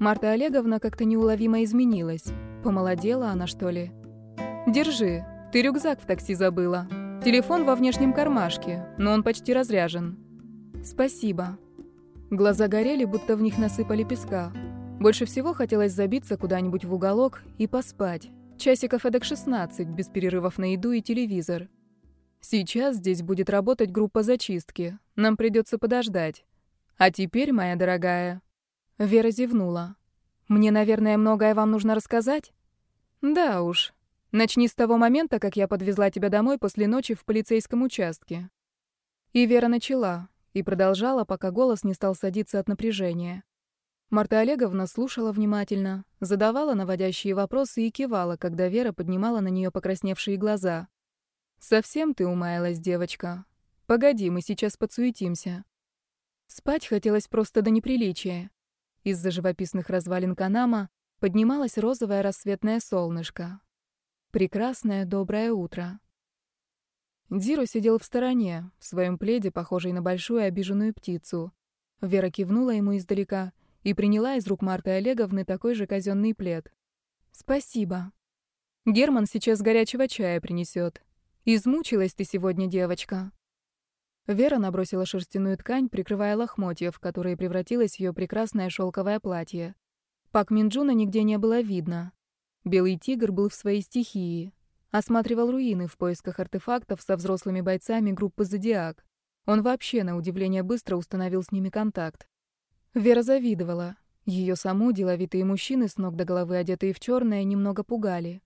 Марта Олеговна как-то неуловимо изменилась. Помолодела она, что ли? «Держи, ты рюкзак в такси забыла. Телефон во внешнем кармашке, но он почти разряжен». «Спасибо». Глаза горели, будто в них насыпали песка. Больше всего хотелось забиться куда-нибудь в уголок и поспать. Часиков эдак 16, без перерывов на еду и телевизор. Сейчас здесь будет работать группа зачистки. Нам придется подождать. А теперь, моя дорогая, Вера зевнула. «Мне, наверное, многое вам нужно рассказать?» «Да уж. Начни с того момента, как я подвезла тебя домой после ночи в полицейском участке». И Вера начала, и продолжала, пока голос не стал садиться от напряжения. Марта Олеговна слушала внимательно, задавала наводящие вопросы и кивала, когда Вера поднимала на нее покрасневшие глаза. «Совсем ты умаялась, девочка. Погоди, мы сейчас подсуетимся». Спать хотелось просто до неприличия. Из-за живописных развалин Канама поднималось розовое рассветное солнышко. Прекрасное доброе утро. Дзиро сидел в стороне, в своем пледе, похожей на большую обиженную птицу. Вера кивнула ему издалека и приняла из рук Марты Олеговны такой же казенный плед. «Спасибо. Герман сейчас горячего чая принесет. Измучилась ты сегодня, девочка». Вера набросила шерстяную ткань, прикрывая лохмотья, в которые превратилось ее прекрасное шелковое платье. Пак Минджуна нигде не было видно. Белый тигр был в своей стихии. Осматривал руины в поисках артефактов со взрослыми бойцами группы «Зодиак». Он вообще, на удивление, быстро установил с ними контакт. Вера завидовала. Ее саму деловитые мужчины, с ног до головы одетые в черное, немного пугали.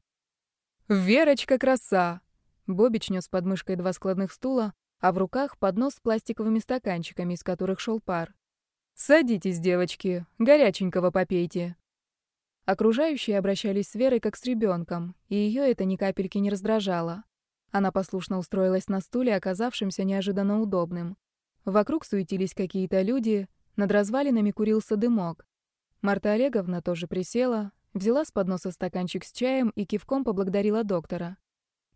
«Верочка краса!» Бобич нес под мышкой два складных стула, а в руках поднос с пластиковыми стаканчиками, из которых шел пар. «Садитесь, девочки, горяченького попейте». Окружающие обращались с Верой как с ребенком, и ее это ни капельки не раздражало. Она послушно устроилась на стуле, оказавшемся неожиданно удобным. Вокруг суетились какие-то люди, над развалинами курился дымок. Марта Олеговна тоже присела, взяла с подноса стаканчик с чаем и кивком поблагодарила доктора.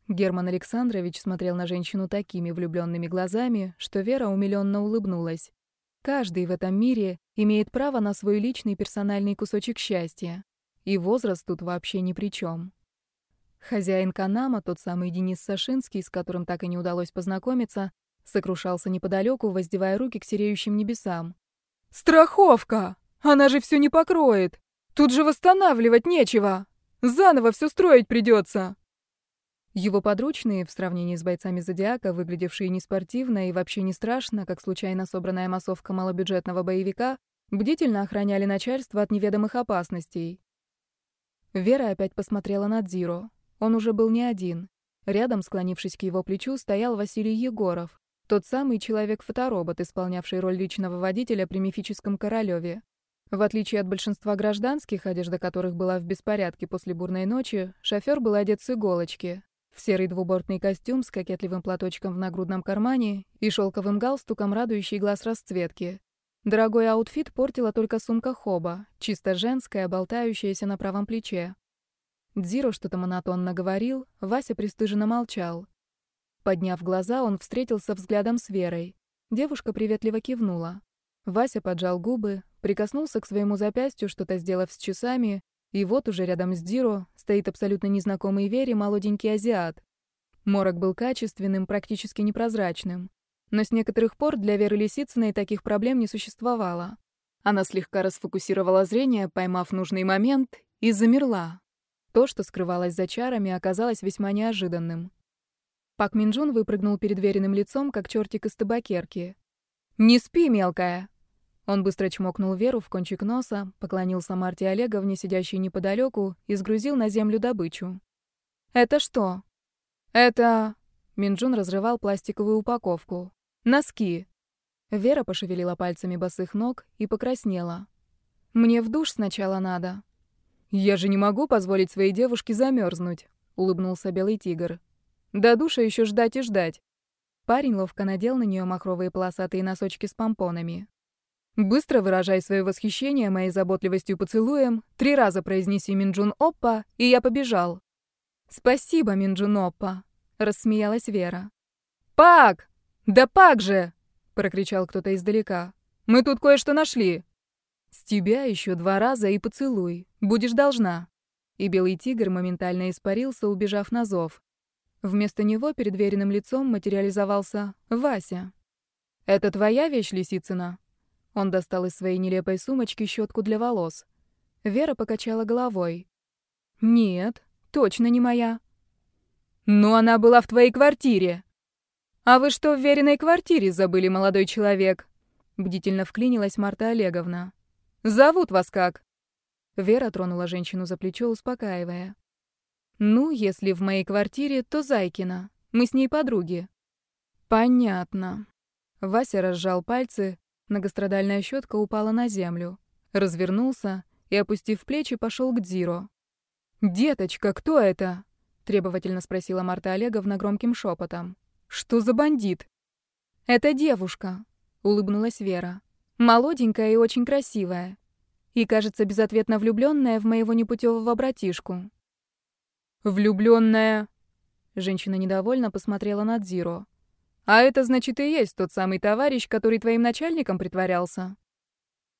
Герман Александрович смотрел на женщину такими влюбленными глазами, что Вера умилённо улыбнулась. Каждый в этом мире имеет право на свой личный персональный кусочек счастья. И возраст тут вообще ни при чем. Хозяин Канама, тот самый Денис Сашинский, с которым так и не удалось познакомиться, сокрушался неподалеку, воздевая руки к сереющим небесам. «Страховка! Она же все не покроет! Тут же восстанавливать нечего! Заново все строить придется!» Его подручные, в сравнении с бойцами «Зодиака», выглядевшие неспортивно и вообще не страшно, как случайно собранная массовка малобюджетного боевика, бдительно охраняли начальство от неведомых опасностей. Вера опять посмотрела на Дзиро. Он уже был не один. Рядом, склонившись к его плечу, стоял Василий Егоров, тот самый человек-фоторобот, исполнявший роль личного водителя при мифическом Королеве. В отличие от большинства гражданских, одежда которых была в беспорядке после бурной ночи, шофер был одет с иголочки, в серый двубортный костюм с кокетливым платочком в нагрудном кармане и шелковым галстуком, радующий глаз расцветки. Дорогой outfit портила только сумка хобо, чисто женская, болтающаяся на правом плече. Дзиро что-то монотонно говорил, Вася пристыженно молчал. Подняв глаза, он встретился взглядом с Верой. Девушка приветливо кивнула. Вася поджал губы, прикоснулся к своему запястью, что-то сделав с часами, и вот уже рядом с Диро стоит абсолютно незнакомый Вере молоденький азиат. Морок был качественным, практически непрозрачным. Но с некоторых пор для Веры Лисицыной таких проблем не существовало. Она слегка расфокусировала зрение, поймав нужный момент, и замерла. То, что скрывалось за чарами, оказалось весьма неожиданным. Пак Минджун выпрыгнул перед веренным лицом, как чертик из табакерки. «Не спи, мелкая!» Он быстро чмокнул Веру в кончик носа, поклонился Марте Олеговне, сидящей неподалеку, и сгрузил на землю добычу. «Это что?» «Это...» Минджун разрывал пластиковую упаковку. «Носки». Вера пошевелила пальцами босых ног и покраснела. «Мне в душ сначала надо». «Я же не могу позволить своей девушке замерзнуть», — улыбнулся белый тигр. «До душа еще ждать и ждать». Парень ловко надел на нее махровые полосатые носочки с помпонами. Быстро выражай свое восхищение моей заботливостью поцелуем, три раза произнеси Минджун Оппа, и я побежал. Спасибо, Минджун Оппа, рассмеялась Вера. Пак! Да пак же! прокричал кто-то издалека. Мы тут кое-что нашли. С тебя еще два раза и поцелуй. Будешь должна». И белый тигр моментально испарился, убежав на зов. Вместо него перед веренным лицом материализовался Вася. «Это твоя вещь, Лисицына?» Он достал из своей нелепой сумочки щетку для волос. Вера покачала головой. «Нет, точно не моя». «Но она была в твоей квартире». «А вы что в веренной квартире забыли, молодой человек?» Бдительно вклинилась Марта Олеговна. «Зовут вас как?» Вера тронула женщину за плечо, успокаивая. «Ну, если в моей квартире, то Зайкина. Мы с ней подруги». «Понятно». Вася разжал пальцы, многострадальная щетка упала на землю. Развернулся и, опустив плечи, пошел к Дзиро. «Деточка, кто это?» — требовательно спросила Марта Олеговна громким шепотом. «Что за бандит?» «Это девушка», — улыбнулась Вера. «Молоденькая и очень красивая. И, кажется, безответно влюбленная в моего непутевого братишку». «Влюбленная?» Женщина недовольно посмотрела на Дзиро. «А это, значит, и есть тот самый товарищ, который твоим начальником притворялся?»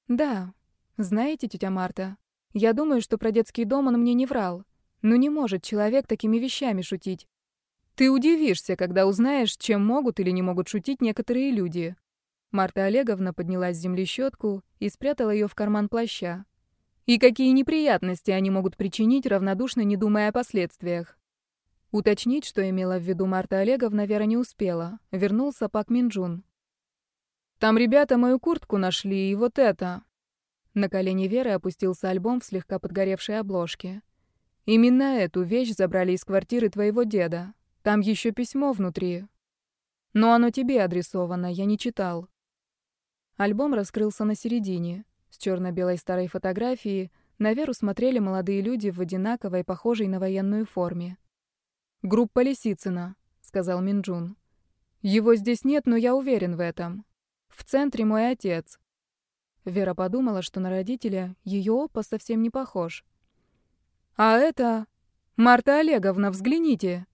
«Да. Знаете, тетя Марта, я думаю, что про детский дом он мне не врал. Но не может человек такими вещами шутить. Ты удивишься, когда узнаешь, чем могут или не могут шутить некоторые люди. Марта Олеговна подняла с земли щетку и спрятала ее в карман плаща. И какие неприятности они могут причинить, равнодушно не думая о последствиях. Уточнить, что имела в виду Марта Олеговна, Вера не успела. Вернулся Пак Минджун. «Там ребята мою куртку нашли, и вот это...» На колени Веры опустился альбом в слегка подгоревшей обложке. «Именно эту вещь забрали из квартиры твоего деда. Там еще письмо внутри. Но оно тебе адресовано, я не читал». Альбом раскрылся на середине. С черно-белой старой фотографии на Веру смотрели молодые люди в одинаковой, похожей на военную форме. «Группа Лисицына», — сказал Минджун. «Его здесь нет, но я уверен в этом. В центре мой отец. Вера подумала, что на родителя ее опа совсем не похож. «А это... Марта Олеговна, взгляните!»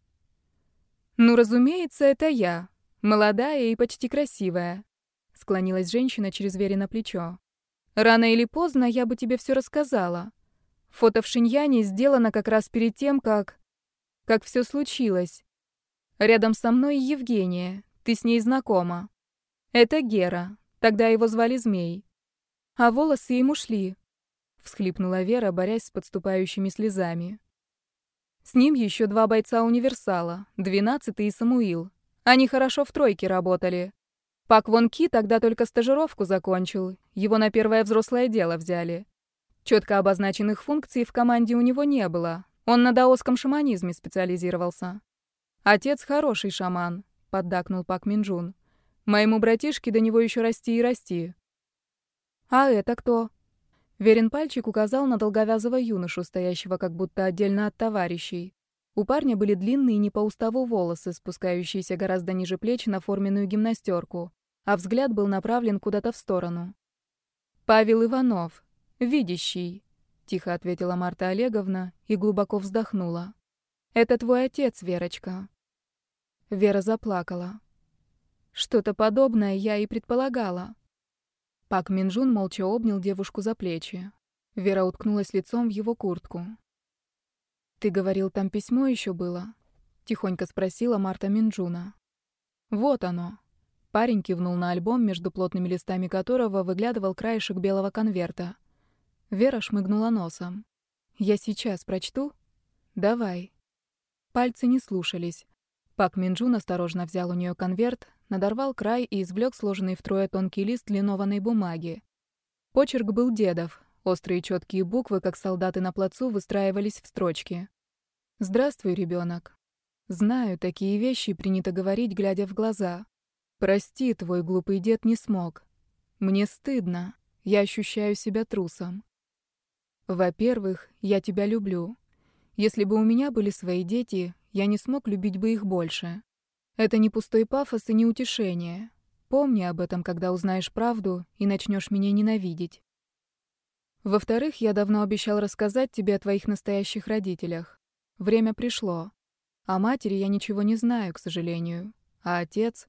«Ну, разумеется, это я. Молодая и почти красивая», — склонилась женщина через Вере на плечо. «Рано или поздно я бы тебе все рассказала. Фото в Шиньяне сделано как раз перед тем, как... как все случилось. Рядом со мной Евгения, ты с ней знакома. Это Гера, тогда его звали Змей а волосы ему шли. Всхлипнула Вера, борясь с подступающими слезами. С ним еще два бойца универсала, двенадцатый и Самуил. Они хорошо в тройке работали. Пак Вон Ки тогда только стажировку закончил, его на первое взрослое дело взяли. Четко обозначенных функций в команде у него не было. Он на даосском шаманизме специализировался. Отец хороший шаман, поддакнул Пак Минджун. Моему братишке до него еще расти и расти. «А это кто?» Верен пальчик указал на долговязого юношу, стоящего как будто отдельно от товарищей. У парня были длинные не по уставу волосы, спускающиеся гораздо ниже плеч на форменную гимнастерку, а взгляд был направлен куда-то в сторону. «Павел Иванов, видящий», — тихо ответила Марта Олеговна и глубоко вздохнула. «Это твой отец, Верочка». Вера заплакала. Что-то подобное я и предполагала. Пак Минжун молча обнял девушку за плечи. Вера уткнулась лицом в его куртку. «Ты говорил, там письмо еще было?» — тихонько спросила Марта Минджуна. «Вот оно». Парень кивнул на альбом, между плотными листами которого выглядывал краешек белого конверта. Вера шмыгнула носом. «Я сейчас прочту?» «Давай». Пальцы не слушались. Пак Минджун осторожно взял у нее конверт, надорвал край и извлек сложенный втрое тонкий лист линованной бумаги. Почерк был дедов. Острые четкие буквы, как солдаты на плацу, выстраивались в строчки. «Здравствуй, ребенок. Знаю, такие вещи принято говорить, глядя в глаза. Прости, твой глупый дед не смог. Мне стыдно. Я ощущаю себя трусом. Во-первых, я тебя люблю. Если бы у меня были свои дети, я не смог любить бы их больше. Это не пустой пафос и не утешение. Помни об этом, когда узнаешь правду и начнешь меня ненавидеть. Во-вторых, я давно обещал рассказать тебе о твоих настоящих родителях. Время пришло. О матери я ничего не знаю, к сожалению. А отец?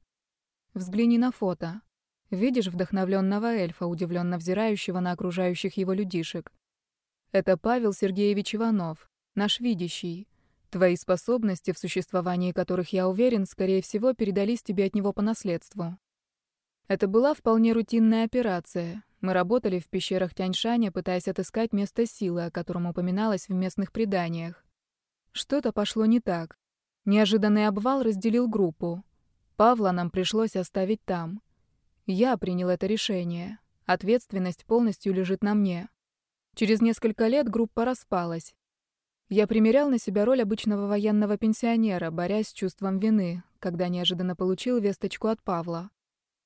Взгляни на фото. Видишь вдохновленного эльфа, удивленно взирающего на окружающих его людишек. Это Павел Сергеевич Иванов, наш видящий. Твои способности, в существовании которых я уверен, скорее всего, передались тебе от него по наследству. Это была вполне рутинная операция. Мы работали в пещерах Тяньшаня, пытаясь отыскать место силы, о котором упоминалось в местных преданиях. Что-то пошло не так. Неожиданный обвал разделил группу. Павла нам пришлось оставить там. Я принял это решение. Ответственность полностью лежит на мне. Через несколько лет группа распалась. Я примерял на себя роль обычного военного пенсионера, борясь с чувством вины, когда неожиданно получил весточку от Павла.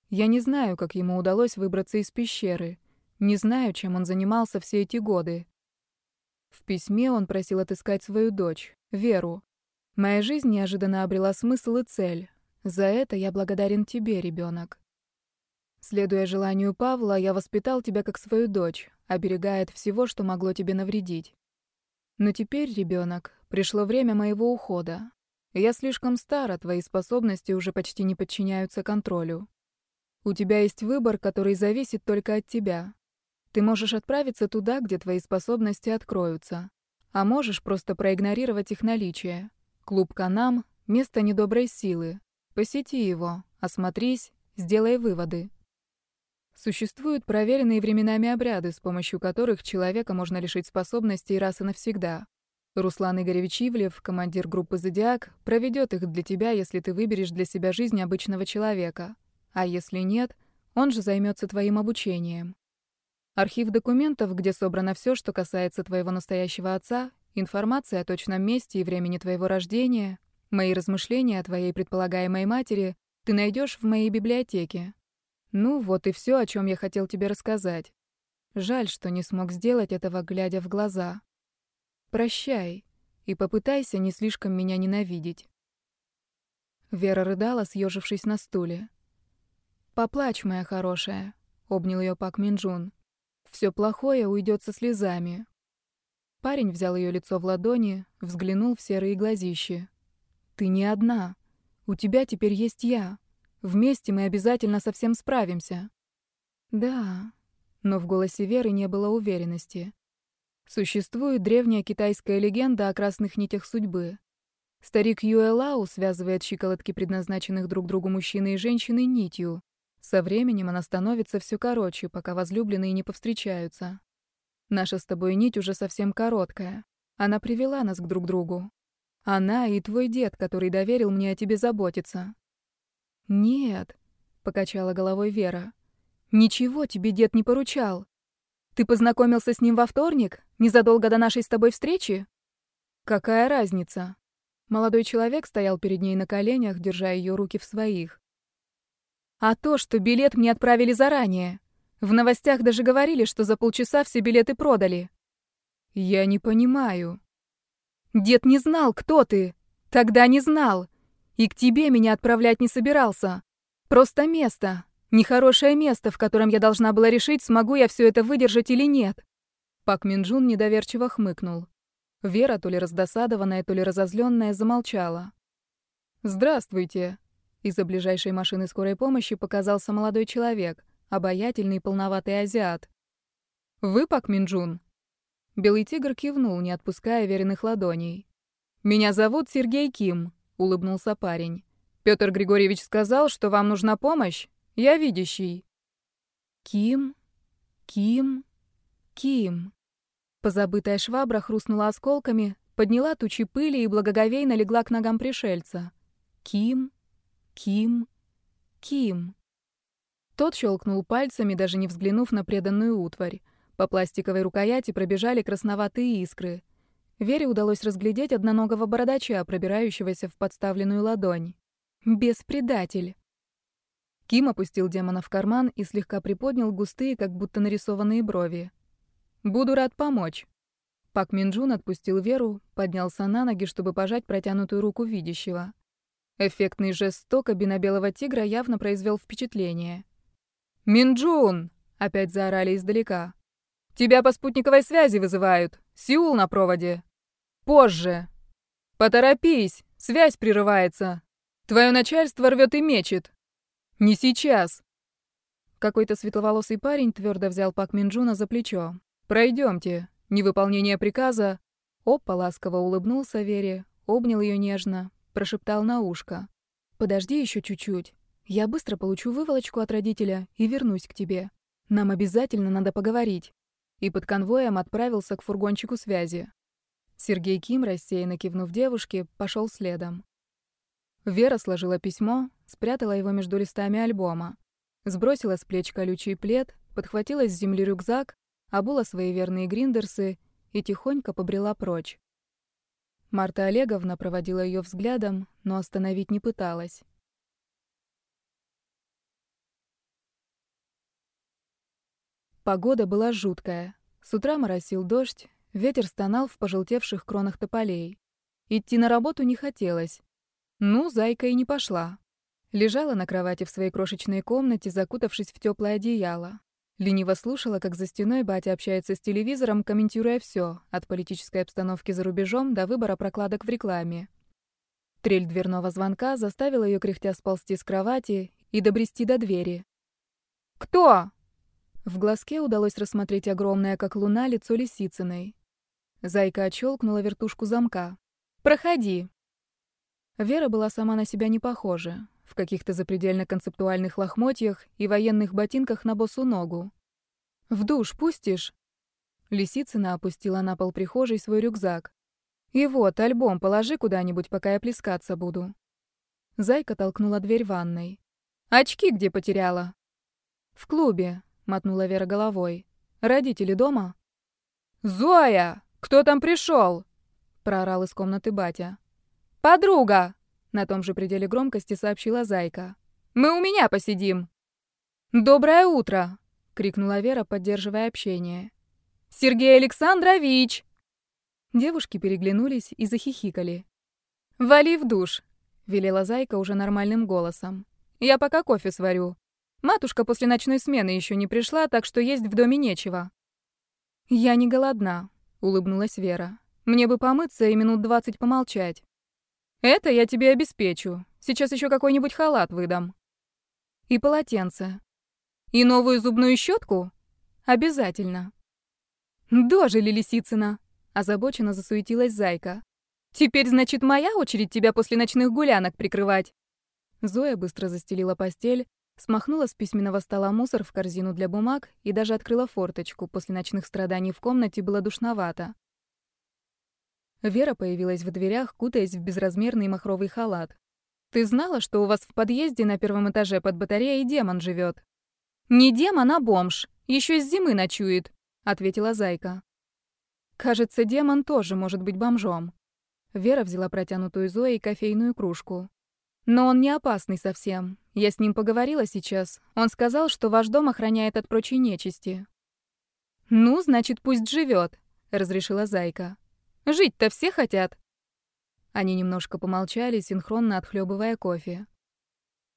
Я не знаю, как ему удалось выбраться из пещеры. Не знаю, чем он занимался все эти годы. В письме он просил отыскать свою дочь, Веру. Моя жизнь неожиданно обрела смысл и цель. За это я благодарен тебе, ребенок. Следуя желанию Павла, я воспитал тебя как свою дочь, оберегая от всего, что могло тебе навредить. Но теперь, ребенок, пришло время моего ухода. Я слишком стара, твои способности уже почти не подчиняются контролю. У тебя есть выбор, который зависит только от тебя. Ты можешь отправиться туда, где твои способности откроются. А можешь просто проигнорировать их наличие. Клуб Канам — место недоброй силы. Посети его, осмотрись, сделай выводы. Существуют проверенные временами обряды, с помощью которых человека можно лишить способностей раз и навсегда. Руслан Игоревич Ивлев, командир группы «Зодиак», проведет их для тебя, если ты выберешь для себя жизнь обычного человека. А если нет, он же займется твоим обучением. Архив документов, где собрано все, что касается твоего настоящего отца, информация о точном месте и времени твоего рождения, мои размышления о твоей предполагаемой матери ты найдешь в моей библиотеке. Ну, вот и все, о чем я хотел тебе рассказать. Жаль, что не смог сделать этого, глядя в глаза. Прощай и попытайся не слишком меня ненавидеть. Вера рыдала, съежившись на стуле. «Поплачь, моя хорошая», — обнял ее Пак Минджун. «Все плохое уйдет со слезами». Парень взял ее лицо в ладони, взглянул в серые глазищи. «Ты не одна. У тебя теперь есть я. Вместе мы обязательно со всем справимся». «Да», но в голосе Веры не было уверенности. Существует древняя китайская легенда о красных нитях судьбы. Старик Юэ Лау связывает щиколотки предназначенных друг другу мужчины и женщины нитью, со временем она становится все короче, пока возлюбленные не повстречаются. Наша с тобой нить уже совсем короткая. Она привела нас к друг другу. Она и твой дед, который доверил мне о тебе заботиться. Нет, покачала головой Вера. Ничего тебе дед не поручал. Ты познакомился с ним во вторник, незадолго до нашей с тобой встречи? Какая разница? Молодой человек стоял перед ней на коленях, держа ее руки в своих. А то, что билет мне отправили заранее. В новостях даже говорили, что за полчаса все билеты продали. Я не понимаю. Дед не знал, кто ты. Тогда не знал. И к тебе меня отправлять не собирался. Просто место. Нехорошее место, в котором я должна была решить, смогу я все это выдержать или нет. Пак Минджун недоверчиво хмыкнул. Вера, то ли раздосадованная, то ли разозленная, замолчала. «Здравствуйте», из-за ближайшей машины скорой помощи показался молодой человек, обаятельный полноватый азиат. «Вы Пак Минджун?» Белый тигр кивнул, не отпуская веренных ладоней. «Меня зовут Сергей Ким», — улыбнулся парень. «Пётр Григорьевич сказал, что вам нужна помощь. Я видящий». «Ким? Ким? Ким?» Позабытая швабра хрустнула осколками, подняла тучи пыли и благоговейно легла к ногам пришельца. «Ким? Ким? Ким? Тот щелкнул пальцами, даже не взглянув на преданную утварь. По пластиковой рукояти пробежали красноватые искры. Вере удалось разглядеть одноногого бородача, пробирающегося в подставленную ладонь. Беспредатель. Ким опустил демона в карман и слегка приподнял густые, как будто нарисованные брови. «Буду рад помочь». Пак Минджун отпустил Веру, поднялся на ноги, чтобы пожать протянутую руку видящего. Эффектный жест тока белого тигра явно произвел впечатление. «Минджун!» — опять заорали издалека. «Тебя по спутниковой связи вызывают. Сеул на проводе. Позже. Поторопись, связь прерывается. Твое начальство рвет и мечет. Не сейчас. Какой-то светловолосый парень твердо взял Пак Минджуна за плечо. Пройдемте. Невыполнение приказа. Опа ласково улыбнулся Вере, обнял ее нежно, прошептал на ушко. «Подожди еще чуть-чуть. Я быстро получу выволочку от родителя и вернусь к тебе. Нам обязательно надо поговорить». И под конвоем отправился к фургончику связи. Сергей Ким, рассеянно кивнув девушке, пошел следом. Вера сложила письмо, спрятала его между листами альбома. Сбросила с плеч колючий плед, подхватила с земли рюкзак, обула свои верные гриндерсы и тихонько побрела прочь. Марта Олеговна проводила ее взглядом, но остановить не пыталась. Погода была жуткая. С утра моросил дождь, ветер стонал в пожелтевших кронах тополей. Идти на работу не хотелось. Ну, зайка и не пошла. Лежала на кровати в своей крошечной комнате, закутавшись в теплое одеяло. Лениво слушала, как за стеной батя общается с телевизором, комментируя все, от политической обстановки за рубежом до выбора прокладок в рекламе. Трель дверного звонка заставила ее кряхтя сползти с кровати и добрести до двери. «Кто?» В глазке удалось рассмотреть огромное, как луна, лицо Лисицыной. Зайка отщелкнула вертушку замка. «Проходи!» Вера была сама на себя не похожа, в каких-то запредельно концептуальных лохмотьях и военных ботинках на босу ногу. «В душ пустишь?» Лисицына опустила на пол прихожей свой рюкзак. «И вот, альбом положи куда-нибудь, пока я плескаться буду». Зайка толкнула дверь ванной. «Очки где потеряла?» «В клубе», — мотнула Вера головой. «Родители дома?» «Зоя! Кто там пришел?» — проорал из комнаты батя. «Подруга!» — на том же пределе громкости сообщила Зайка. «Мы у меня посидим!» «Доброе утро!» — крикнула Вера, поддерживая общение. «Сергей Александрович!» Девушки переглянулись и захихикали. «Вали в душ!» — велела Зайка уже нормальным голосом. «Я пока кофе сварю. Матушка после ночной смены еще не пришла, так что есть в доме нечего». «Я не голодна», — улыбнулась Вера. «Мне бы помыться и минут двадцать помолчать». Это я тебе обеспечу. Сейчас еще какой-нибудь халат выдам. И полотенце. И новую зубную щетку? Обязательно. Дожили, Лисицына. Озабоченно засуетилась Зайка. Теперь, значит, моя очередь тебя после ночных гулянок прикрывать. Зоя быстро застелила постель, смахнула с письменного стола мусор в корзину для бумаг и даже открыла форточку. После ночных страданий в комнате было душновато. Вера появилась в дверях, кутаясь в безразмерный махровый халат. «Ты знала, что у вас в подъезде на первом этаже под батареей демон живет?» «Не демон, а бомж. Еще с зимы ночует», — ответила Зайка. «Кажется, демон тоже может быть бомжом». Вера взяла протянутую Зоей кофейную кружку. «Но он не опасный совсем. Я с ним поговорила сейчас. Он сказал, что ваш дом охраняет от прочей нечисти». «Ну, значит, пусть живет», — разрешила Зайка. Жить-то все хотят. Они немножко помолчали, синхронно отхлебывая кофе.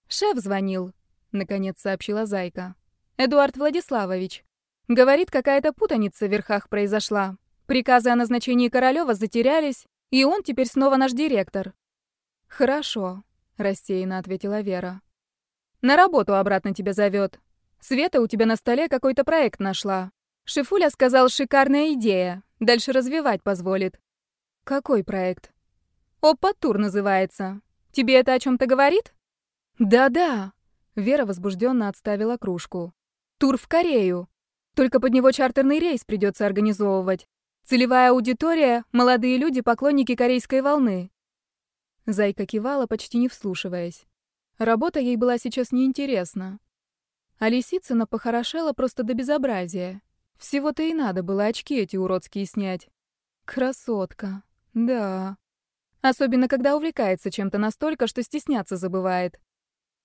«Шеф звонил», — наконец сообщила Зайка. «Эдуард Владиславович. Говорит, какая-то путаница в верхах произошла. Приказы о назначении Королёва затерялись, и он теперь снова наш директор». «Хорошо», — рассеянно ответила Вера. «На работу обратно тебя зовет. Света у тебя на столе какой-то проект нашла. Шифуля сказал, шикарная идея. Дальше развивать позволит. Какой проект? Опа-тур называется. Тебе это о чем-то говорит? Да-да. Вера возбужденно отставила кружку. Тур в Корею. Только под него чартерный рейс придется организовывать. Целевая аудитория — молодые люди, поклонники корейской волны. Зайка кивала, почти не вслушиваясь. Работа ей была сейчас неинтересна. А Лисицына похорошела просто до безобразия. Всего-то и надо было очки эти уродские снять. Красотка. Да. Особенно, когда увлекается чем-то настолько, что стесняться забывает.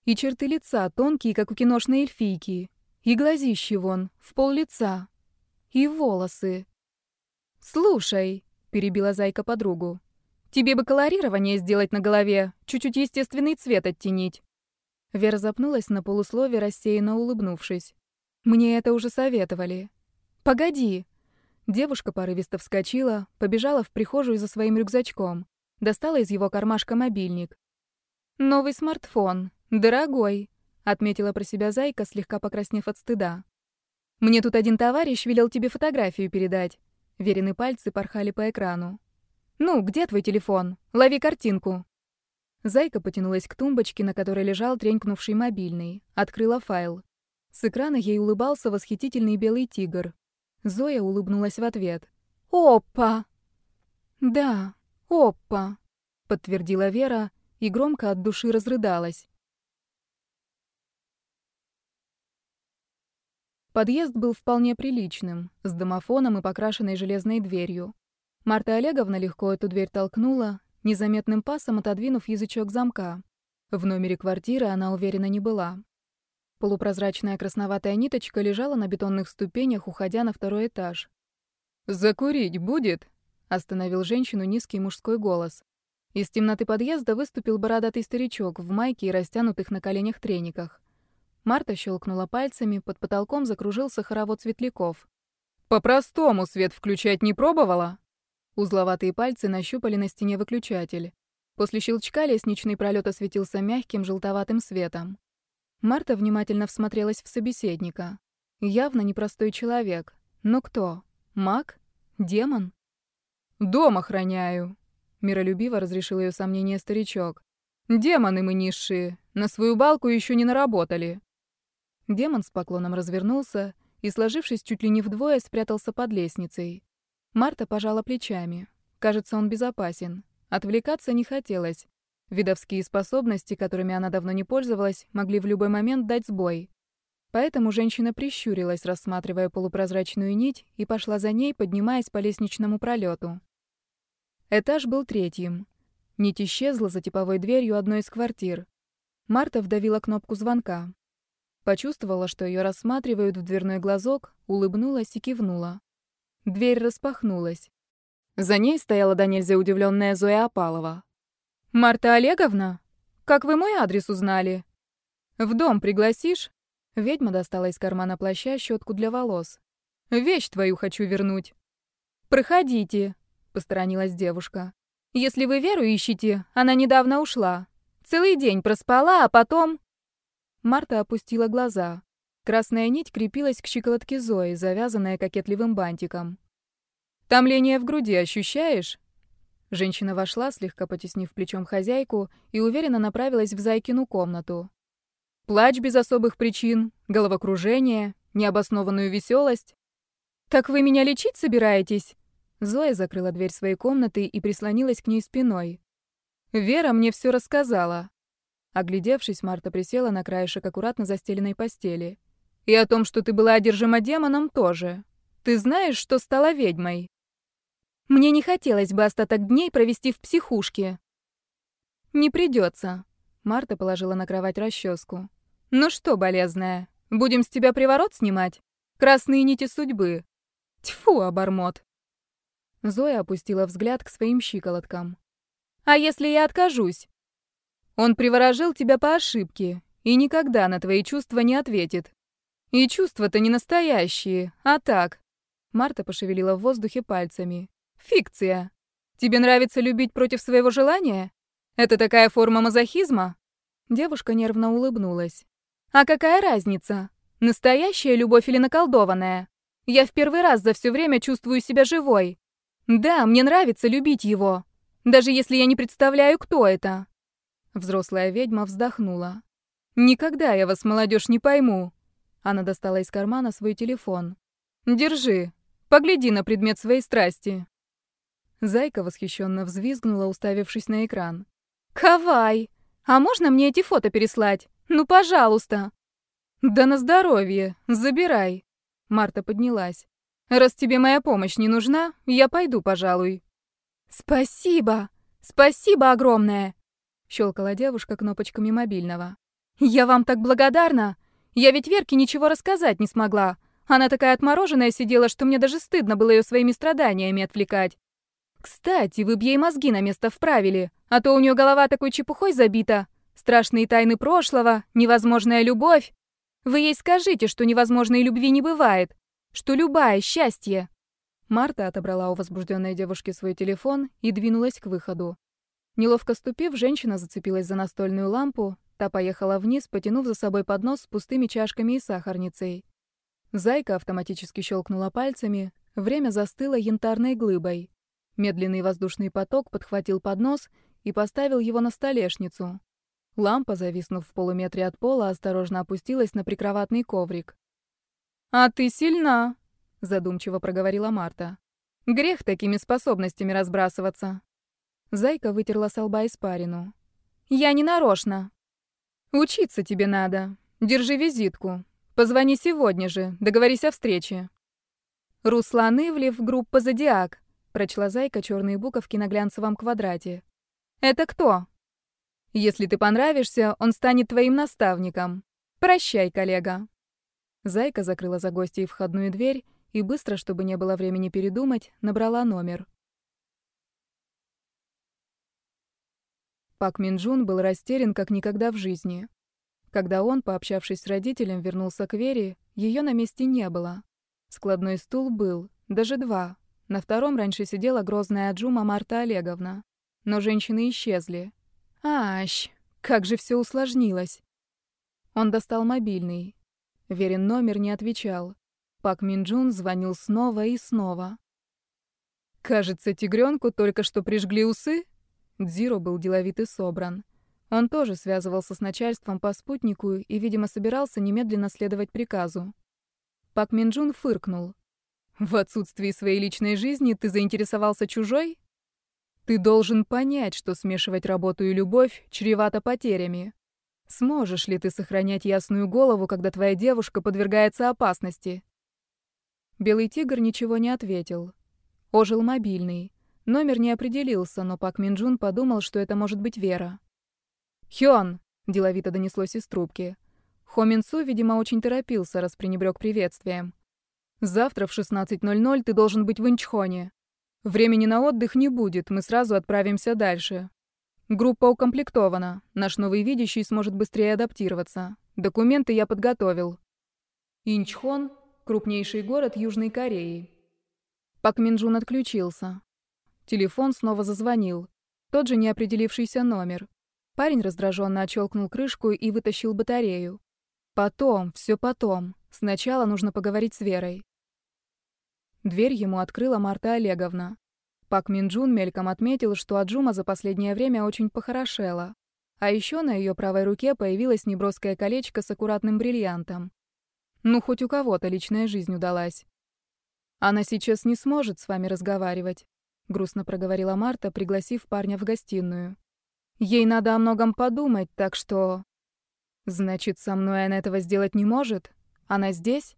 И черты лица тонкие, как у киношной эльфийки. И глазищи вон, в пол лица. И волосы. «Слушай», — перебила Зайка подругу, «тебе бы колорирование сделать на голове, чуть-чуть естественный цвет оттенить». Вера запнулась на полуслове, рассеянно улыбнувшись. «Мне это уже советовали. «Погоди!» Девушка порывисто вскочила, побежала в прихожую за своим рюкзачком, достала из его кармашка мобильник. «Новый смартфон. Дорогой!» — отметила про себя зайка, слегка покраснев от стыда. Мне тут один товарищ велел тебе фотографию передать. Верены пальцы порхали по экрану. Ну, где твой телефон? Лови картинку. Зайка потянулась к тумбочке, на которой лежал тренькнувший мобильный, открыла файл. С экрана ей улыбался восхитительный белый тигр. Зоя улыбнулась в ответ. «Опа!» «Да, опа!» — подтвердила Вера и громко от души разрыдалась. Подъезд был вполне приличным, с домофоном и покрашенной железной дверью. Марта Олеговна легко эту дверь толкнула, незаметным пасом отодвинув язычок замка. В номере квартиры она уверена не была. Полупрозрачная красноватая ниточка лежала на бетонных ступенях, уходя на второй этаж. «Закурить будет?» — остановил женщину низкий мужской голос. Из темноты подъезда выступил бородатый старичок в майке и растянутых на коленях трениках. Марта щелкнула пальцами, под потолком закружился хоровод светляков. «По-простому свет включать не пробовала?» Узловатые пальцы нащупали на стене выключатель. После щелчка лестничный пролет осветился мягким желтоватым светом. Марта внимательно всмотрелась в собеседника. Явно непростой человек. Но кто? Маг? Демон? «Дом охраняю», — миролюбиво разрешил ее сомнение старичок. «Демоны мы низшие, на свою балку еще не наработали. Демон с поклоном развернулся и, сложившись чуть ли не вдвое, спрятался под лестницей. Марта пожала плечами. Кажется, он безопасен. Отвлекаться не хотелось. Видовские способности, которыми она давно не пользовалась, могли в любой момент дать сбой. Поэтому женщина прищурилась, рассматривая полупрозрачную нить, и пошла за ней, поднимаясь по лестничному пролету. Этаж был третьим. Нить исчезла за типовой дверью одной из квартир. Марта вдавила кнопку звонка. Почувствовала, что ее рассматривают в дверной глазок, улыбнулась и кивнула. Дверь распахнулась. За ней стояла до нельзя удивленная Зоя Апалова. «Марта Олеговна? Как вы мой адрес узнали?» «В дом пригласишь?» Ведьма достала из кармана плаща щетку для волос. «Вещь твою хочу вернуть». «Проходите», — посторонилась девушка. «Если вы Веру ищете, она недавно ушла. Целый день проспала, а потом...» Марта опустила глаза. Красная нить крепилась к щиколотке Зои, завязанная кокетливым бантиком. «Томление в груди ощущаешь?» Женщина вошла, слегка потеснив плечом хозяйку, и уверенно направилась в Зайкину комнату. «Плач без особых причин, головокружение, необоснованную веселость. «Так вы меня лечить собираетесь?» Зоя закрыла дверь своей комнаты и прислонилась к ней спиной. «Вера мне все рассказала. Оглядевшись, Марта присела на краешек аккуратно застеленной постели. «И о том, что ты была одержима демоном, тоже. Ты знаешь, что стала ведьмой?» «Мне не хотелось бы остаток дней провести в психушке». «Не придется», — Марта положила на кровать расческу. «Ну что, болезная, будем с тебя приворот снимать? Красные нити судьбы. Тьфу, обормот». Зоя опустила взгляд к своим щиколоткам. «А если я откажусь?» Он приворожил тебя по ошибке и никогда на твои чувства не ответит. И чувства-то не настоящие, а так. Марта пошевелила в воздухе пальцами. Фикция. Тебе нравится любить против своего желания? Это такая форма мазохизма? Девушка нервно улыбнулась. А какая разница? Настоящая любовь или наколдованная? Я в первый раз за все время чувствую себя живой. Да, мне нравится любить его, даже если я не представляю, кто это. Взрослая ведьма вздохнула. «Никогда я вас, молодежь, не пойму». Она достала из кармана свой телефон. «Держи. Погляди на предмет своей страсти». Зайка восхищенно взвизгнула, уставившись на экран. «Кавай! А можно мне эти фото переслать? Ну, пожалуйста!» «Да на здоровье! Забирай!» Марта поднялась. «Раз тебе моя помощь не нужна, я пойду, пожалуй». «Спасибо! Спасибо огромное! Щелкала девушка кнопочками мобильного. «Я вам так благодарна! Я ведь Верке ничего рассказать не смогла. Она такая отмороженная сидела, что мне даже стыдно было ее своими страданиями отвлекать. Кстати, вы б ей мозги на место вправили, а то у нее голова такой чепухой забита. Страшные тайны прошлого, невозможная любовь. Вы ей скажите, что невозможной любви не бывает, что любая — счастье». Марта отобрала у возбужденной девушки свой телефон и двинулась к выходу. Неловко ступив, женщина зацепилась за настольную лампу Та поехала вниз, потянув за собой поднос с пустыми чашками и сахарницей. Зайка автоматически щелкнула пальцами, время застыло янтарной глыбой. Медленный воздушный поток подхватил поднос и поставил его на столешницу. Лампа, зависнув в полуметре от пола, осторожно опустилась на прикроватный коврик. «А ты сильна», — задумчиво проговорила Марта. «Грех такими способностями разбрасываться». Зайка вытерла с лба испарину. «Я не нарочно. Учиться тебе надо. Держи визитку. Позвони сегодня же, договорись о встрече». «Руслан Ивлев, группа «Зодиак», — прочла Зайка черные буковки на глянцевом квадрате. «Это кто?» «Если ты понравишься, он станет твоим наставником. Прощай, коллега». Зайка закрыла за гостей входную дверь и быстро, чтобы не было времени передумать, набрала номер. Пак Минджун был растерян как никогда в жизни. Когда он, пообщавшись с родителем, вернулся к Вере, ее на месте не было. Складной стул был, даже два. На втором раньше сидела грозная Аджума Марта Олеговна. Но женщины исчезли. Ащ, как же все усложнилось. Он достал мобильный. Верин номер не отвечал. Пак Минджун звонил снова и снова. «Кажется, тигренку только что прижгли усы?» Дзиро был деловит и собран. Он тоже связывался с начальством по спутнику и, видимо, собирался немедленно следовать приказу. Пак Минджун фыркнул. «В отсутствии своей личной жизни ты заинтересовался чужой? Ты должен понять, что смешивать работу и любовь чревато потерями. Сможешь ли ты сохранять ясную голову, когда твоя девушка подвергается опасности? Белый тигр ничего не ответил. Ожил мобильный. Номер не определился, но Пак Минджун подумал, что это может быть Вера. «Хён!» — деловито донеслось из трубки. Хо Минсу, видимо, очень торопился, раз пренебрёг приветствием. «Завтра в 16.00 ты должен быть в Инчхоне. Времени на отдых не будет, мы сразу отправимся дальше. Группа укомплектована. Наш новый видящий сможет быстрее адаптироваться. Документы я подготовил. Инчхон — крупнейший город Южной Кореи. Пак Минджун отключился. Телефон снова зазвонил. Тот же неопределившийся номер. Парень раздраженно отщелкнул крышку и вытащил батарею. Потом, все потом. Сначала нужно поговорить с Верой. Дверь ему открыла Марта Олеговна. Пак Минджун мельком отметил, что Аджума за последнее время очень похорошела. А еще на ее правой руке появилось неброское колечко с аккуратным бриллиантом. Ну, хоть у кого-то личная жизнь удалась. «Она сейчас не сможет с вами разговаривать», — грустно проговорила Марта, пригласив парня в гостиную. «Ей надо о многом подумать, так что...» «Значит, со мной она этого сделать не может? Она здесь?»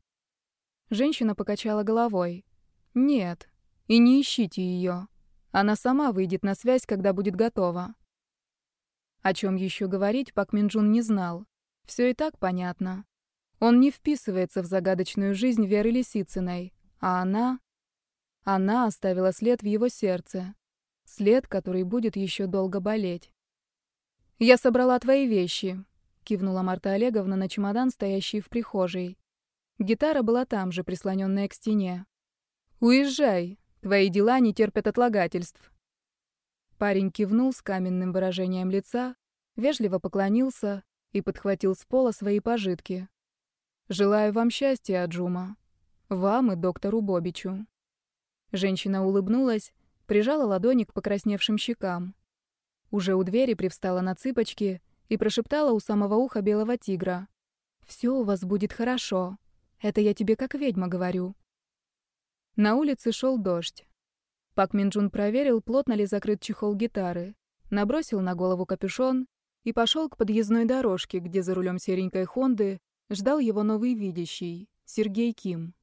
Женщина покачала головой. «Нет, и не ищите ее. Она сама выйдет на связь, когда будет готова. О чем еще говорить, Пак Минджун не знал. Все и так понятно. Он не вписывается в загадочную жизнь Веры Лисицыной, а она... Она оставила след в его сердце. След, который будет еще долго болеть. «Я собрала твои вещи», — кивнула Марта Олеговна на чемодан, стоящий в прихожей. Гитара была там же, прислоненная к стене. «Уезжай. Твои дела не терпят отлагательств». Парень кивнул с каменным выражением лица, вежливо поклонился и подхватил с пола свои пожитки. «Желаю вам счастья, Аджума. Вам и доктору Бобичу». Женщина улыбнулась, прижала ладони к покрасневшим щекам. Уже у двери привстала на цыпочки и прошептала у самого уха белого тигра. «Все у вас будет хорошо. Это я тебе как ведьма говорю. На улице шел дождь. Пак Минджун проверил, плотно ли закрыт чехол гитары, набросил на голову капюшон и пошел к подъездной дорожке, где за рулем серенькой Хонды ждал его новый видящий, Сергей Ким.